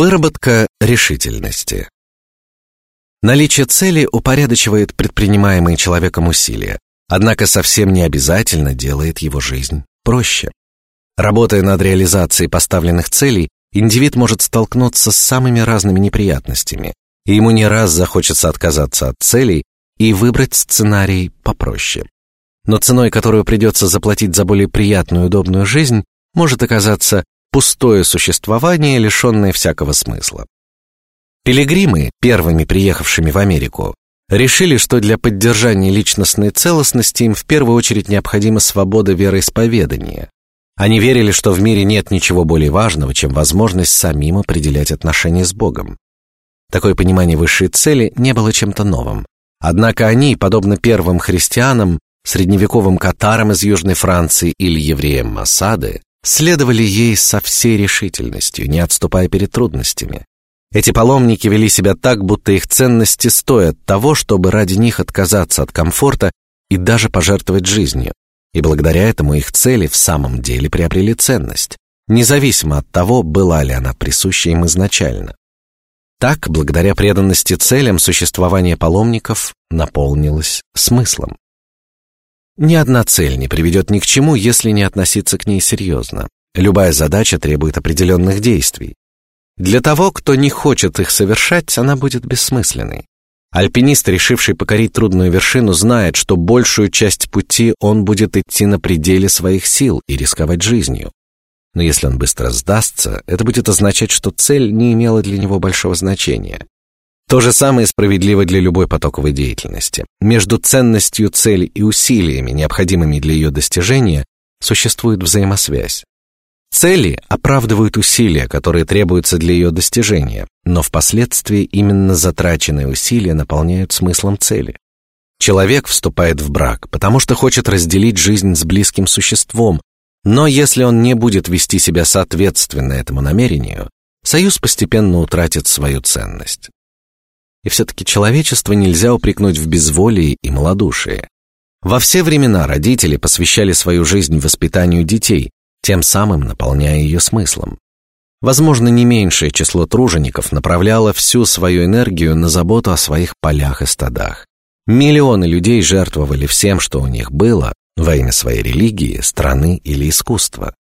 Выработка решительности. Наличие цели упорядочивает предпринимаемые человеком усилия, однако совсем не обязательно делает его жизнь проще. Работая над реализацией поставленных целей, индивид может столкнуться с самыми разными неприятностями, и ему не раз захочется отказаться от целей и выбрать сценарий попроще. Но ценой, которую придется заплатить за более приятную и удобную жизнь, может оказаться пустое существование, лишенное всякого смысла. Пилигримы, первыми приехавшими в Америку, решили, что для поддержания личностной целостности им в первую очередь необходима свобода вероисповедания. Они верили, что в мире нет ничего более важного, чем возможность самим определять отношения с Богом. Такое понимание высшей цели не было чем-то новым. Однако они, подобно первым христианам, средневековым катарам из Южной Франции или евреям Масады, следовали ей со всей решительностью, не отступая перед трудностями. Эти паломники вели себя так, будто их ценности стоят того, чтобы ради них отказаться от комфорта и даже пожертвовать жизнью. И благодаря этому их цели в самом деле приобрели ценность, независимо от того, была ли она присуща им изначально. Так, благодаря преданности целям, существование паломников наполнилось смыслом. Ни одна цель не приведет ни к чему, если не относиться к ней серьезно. Любая задача требует определенных действий. Для того, кто не хочет их совершать, она будет бессмысленной. Альпинист, решивший покорить трудную вершину, знает, что большую часть пути он будет идти на пределе своих сил и рисковать жизнью. Но если он быстро сдастся, это будет означать, что цель не имела для него большого значения. То же самое справедливо для любой потоковой деятельности. Между ценностью цели и усилиями, необходимыми для ее достижения, существует взаимосвязь. Цели оправдывают усилия, которые требуются для ее достижения, но впоследствии именно затраченные усилия наполняют смыслом цели. Человек вступает в брак, потому что хочет разделить жизнь с близким существом, но если он не будет вести себя соответственно этому намерению, союз постепенно утратит свою ценность. И все-таки человечество нельзя упрекнуть в безволии и малодушии. Во все времена родители посвящали свою жизнь воспитанию детей, тем самым наполняя ее смыслом. Возможно, не меньшее число тружеников направляло всю свою энергию на заботу о своих полях и стадах. Миллионы людей жертвовали всем, что у них было, во имя своей религии, страны или искусства.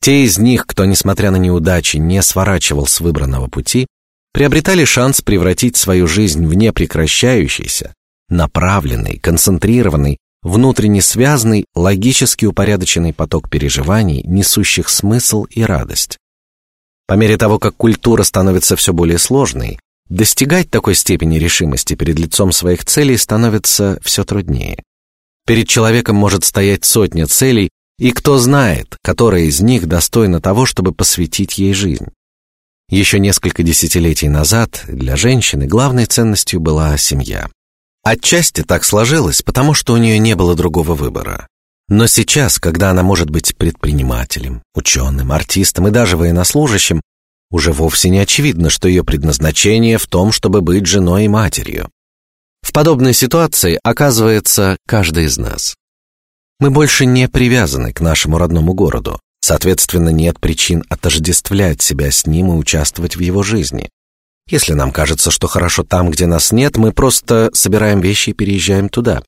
Те из них, кто, несмотря на неудачи, не сворачивал с выбранного пути, приобретали шанс превратить свою жизнь в непрекращающийся, направленный, концентрированный, внутренне связанный, логически упорядоченный поток переживаний, несущих смысл и радость. По мере того, как культура становится все более сложной, достигать такой степени решимости перед лицом своих целей становится все труднее. Перед человеком может стоять сотня целей, и кто знает, которая из них достойна того, чтобы посвятить ей жизнь. Еще несколько десятилетий назад для женщины главной ценностью была семья. Отчасти так сложилось, потому что у нее не было другого выбора. Но сейчас, когда она может быть предпринимателем, ученым, артистом и даже военнослужащим, уже вовсе не очевидно, что ее предназначение в том, чтобы быть женой и матерью. В подобной ситуации оказывается каждый из нас. Мы больше не привязаны к нашему родному городу. Соответственно, нет причин отождествлять себя с ним и участвовать в его жизни. Если нам кажется, что хорошо там, где нас нет, мы просто собираем вещи и переезжаем туда.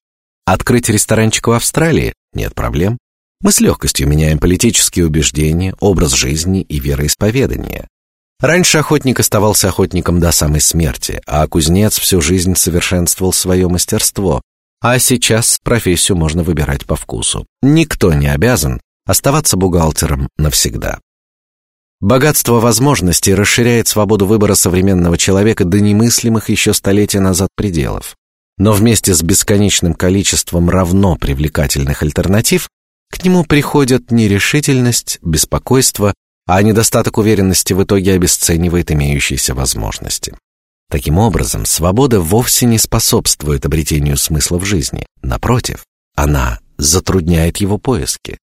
Открыть ресторанчик в Австралии нет проблем. Мы с легкостью меняем политические убеждения, образ жизни и вероисповедание. Раньше охотник оставался охотником до самой смерти, а кузнец всю жизнь совершенствовал свое мастерство. А сейчас профессию можно выбирать по вкусу. Никто не обязан оставаться бухгалтером навсегда. Богатство возможностей расширяет свободу выбора современного человека до немыслимых еще столетия назад пределов. Но вместе с бесконечным количеством равно привлекательных альтернатив к нему приходят нерешительность, беспокойство, а недостаток уверенности в итоге обесценивает имеющиеся возможности. Таким образом, свобода вовсе не способствует обретению смысла в жизни. Напротив, она затрудняет его поиски.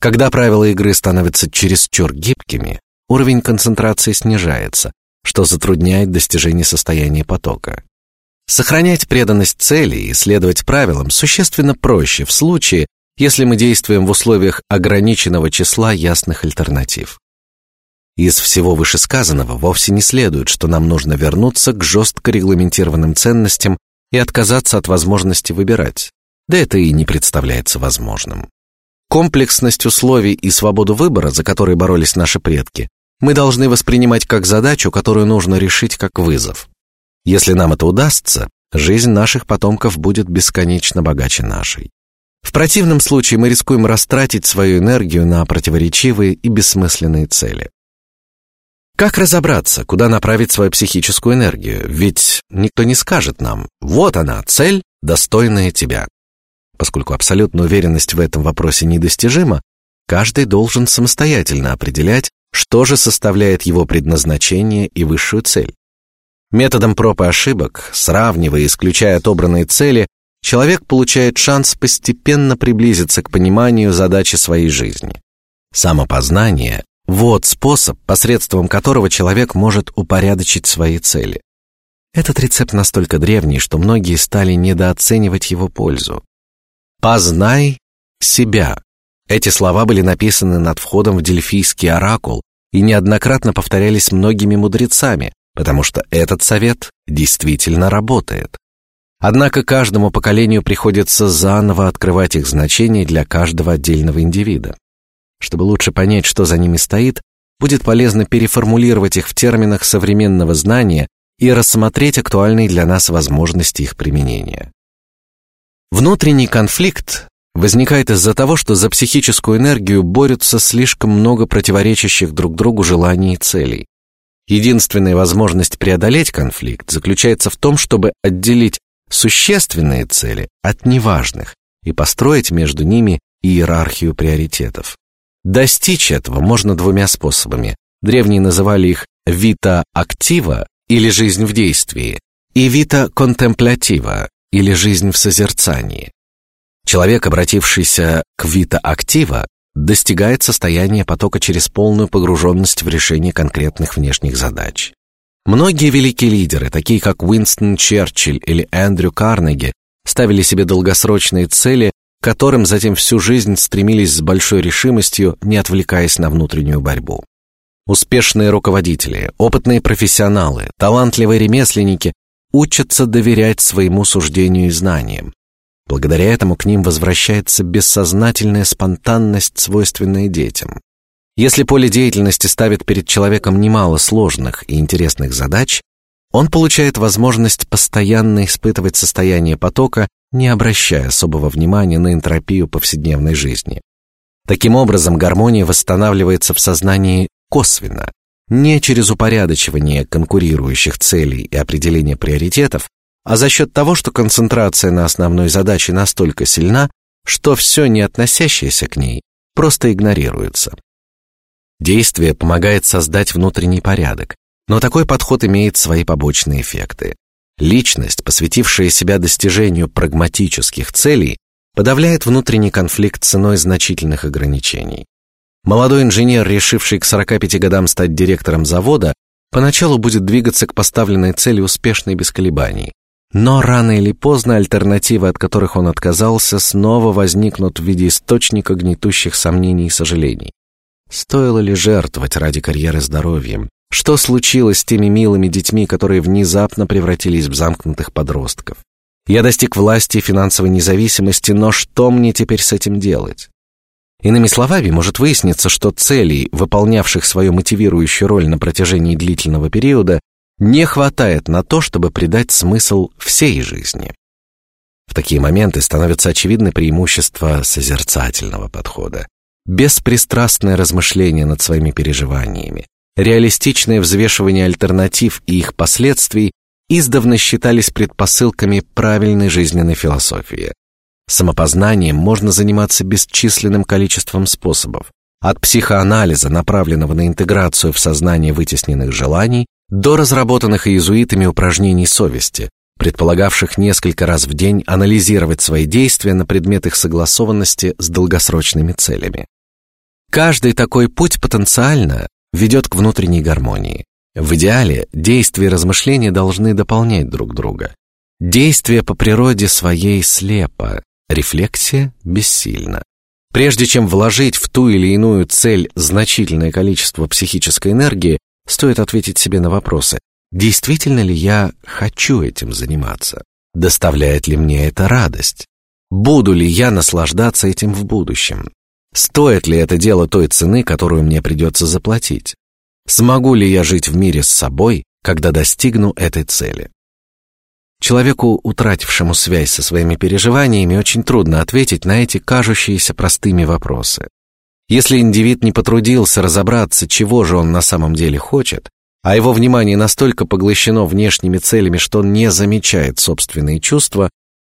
Когда правила игры становятся чересчур гибкими, уровень концентрации снижается, что затрудняет достижение состояния потока. Сохранять преданность цели и следовать правилам существенно проще в случае, если мы действуем в условиях ограниченного числа ясных альтернатив. Из всего вышесказанного вовсе не следует, что нам нужно вернуться к жестко регламентированным ценностям и отказаться от возможности выбирать. Да это и не представляется возможным. Комплексность условий и свободу выбора, за которые боролись наши предки, мы должны воспринимать как задачу, которую нужно решить как вызов. Если нам это удастся, жизнь наших потомков будет бесконечно богаче нашей. В противном случае мы рискуем растратить свою энергию на противоречивые и бессмысленные цели. Как разобраться, куда направить свою психическую энергию? Ведь никто не скажет нам: вот она цель, достойная тебя. Поскольку абсолютная уверенность в этом вопросе недостижима, каждый должен самостоятельно определять, что же составляет его предназначение и высшую цель. Методом проб и ошибок, сравнивая и исключая отобранные цели, человек получает шанс постепенно приблизиться к пониманию задачи своей жизни. Самопознание вот способ, посредством которого человек может упорядочить свои цели. Этот рецепт настолько древний, что многие стали недооценивать его пользу. Познай себя. Эти слова были написаны над входом в Дельфийский оракул и неоднократно повторялись многими мудрецами, потому что этот совет действительно работает. Однако каждому поколению приходится заново открывать их значение для каждого отдельного индивида. Чтобы лучше понять, что за ними стоит, будет полезно переформулировать их в терминах современного знания и рассмотреть актуальные для нас возможности их применения. Внутренний конфликт возникает из-за того, что за психическую энергию борются слишком много противоречащих друг другу желаний и целей. Единственная возможность преодолеть конфликт заключается в том, чтобы отделить существенные цели от неважных и построить между ними иерархию приоритетов. Достичь этого можно двумя способами. Древние называли их вита актива или жизнь в действии, и вита контемплятива или жизнь в созерцании. Человек, обратившийся к вита актива, достигает состояния потока через полную погруженность в решение конкретных внешних задач. Многие великие лидеры, такие как Уинстон Черчилль или Эндрю Карнеги, ставили себе долгосрочные цели которым затем всю жизнь стремились с большой решимостью, не отвлекаясь на внутреннюю борьбу. Успешные руководители, опытные профессионалы, талантливые ремесленники учатся доверять своему суждению и знаниям. Благодаря этому к ним возвращается бессознательная спонтанность, свойственная детям. Если поле деятельности ставит перед человеком немало сложных и интересных задач, он получает возможность постоянно испытывать состояние потока не обращая особого внимания на энтропию повседневной жизни. Таким образом, гармония восстанавливается в сознании косвенно, не через упорядочивание конкурирующих целей и определение приоритетов, а за счет того, что концентрация на основной задаче настолько сильна, что все не относящееся к ней просто игнорируется. Действие помогает создать внутренний порядок, но такой подход имеет свои побочные эффекты. Личность, посвятившая себя достижению прагматических целей, подавляет внутренний конфликт ценой значительных ограничений. Молодой инженер, решивший к 45 годам стать директором завода, поначалу будет двигаться к поставленной цели успешно и без колебаний. Но рано или поздно альтернативы, от которых он отказался, снова возникнут в виде источника гнетущих сомнений и сожалений. Стоило ли жертвовать ради карьеры здоровьем? Что случилось с теми милыми детьми, которые внезапно превратились в замкнутых подростков? Я достиг власти и финансовой независимости, но что мне теперь с этим делать? Иными словами, может выясниться, что целей, выполнявших свою мотивирующую роль на протяжении длительного периода, не хватает на то, чтобы придать смысл всей жизни. В такие моменты становятся очевидны преимущества созерцательного подхода. Беспристрастное размышление над своими переживаниями, реалистичное взвешивание альтернатив и их последствий издавна считались предпосылками правильной жизненной философии. Самопознанием можно заниматься бесчисленным количеством способов, от психоанализа, направленного на интеграцию в сознание вытесненных желаний, до разработанных иезуитами упражнений совести, предполагавших несколько раз в день анализировать свои действия на предмет их согласованности с долгосрочными целями. Каждый такой путь потенциально ведет к внутренней гармонии. В идеале действия и размышления должны дополнять друг друга. Действие по природе своей слепо, рефлексия бессильна. Прежде чем вложить в ту или иную цель значительное количество психической энергии, стоит ответить себе на вопросы: действительно ли я хочу этим заниматься? Доставляет ли мне это радость? Буду ли я наслаждаться этим в будущем? Стоит ли это дело той цены, которую мне придется заплатить? Смогу ли я жить в мире с собой, когда достигну этой цели? Человеку, утратившему связь со своими переживаниями, очень трудно ответить на эти кажущиеся простыми вопросы. Если индивид не потрудился разобраться, чего же он на самом деле хочет, а его внимание настолько поглощено внешними целями, что он не замечает собственные чувства,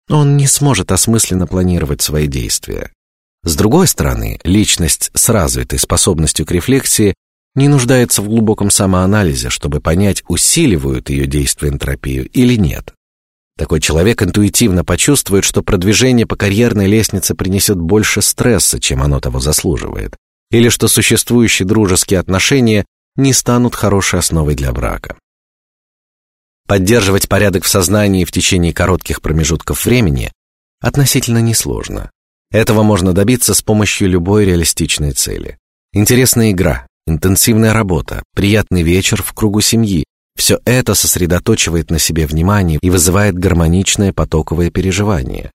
он не сможет осмысленно планировать свои действия. С другой стороны, личность с развитой способностью к рефлексии не нуждается в глубоком самоанализе, чтобы понять, усиливают ее действия энтропию или нет. Такой человек интуитивно почувствует, что продвижение по карьерной лестнице принесет больше стресса, чем оно того заслуживает, или что существующие дружеские отношения не станут хорошей основой для брака. Поддерживать порядок в сознании в течение коротких промежутков времени относительно несложно. Этого можно добиться с помощью любой реалистичной цели. Интересная игра, интенсивная работа, приятный вечер в кругу семьи, все это сосредоточивает на себе внимание и вызывает гармоничное потоковое переживание.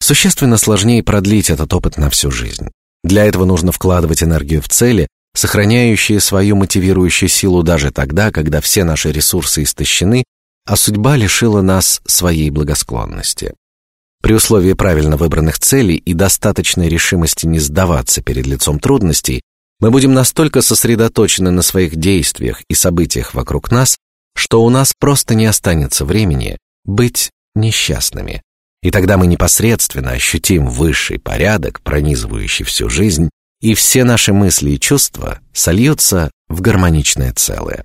Существенно сложнее продлить этот опыт на всю жизнь. Для этого нужно вкладывать энергию в цели, сохраняющие свою мотивирующую силу даже тогда, когда все наши ресурсы истощены, а судьба лишила нас своей благосклонности. При условии правильно выбранных целей и достаточной решимости не сдаваться перед лицом трудностей, мы будем настолько сосредоточены на своих действиях и событиях вокруг нас, что у нас просто не останется времени быть несчастными. И тогда мы непосредственно ощутим высший порядок, пронизывающий всю жизнь, и все наши мысли и чувства сольются в гармоничное целое.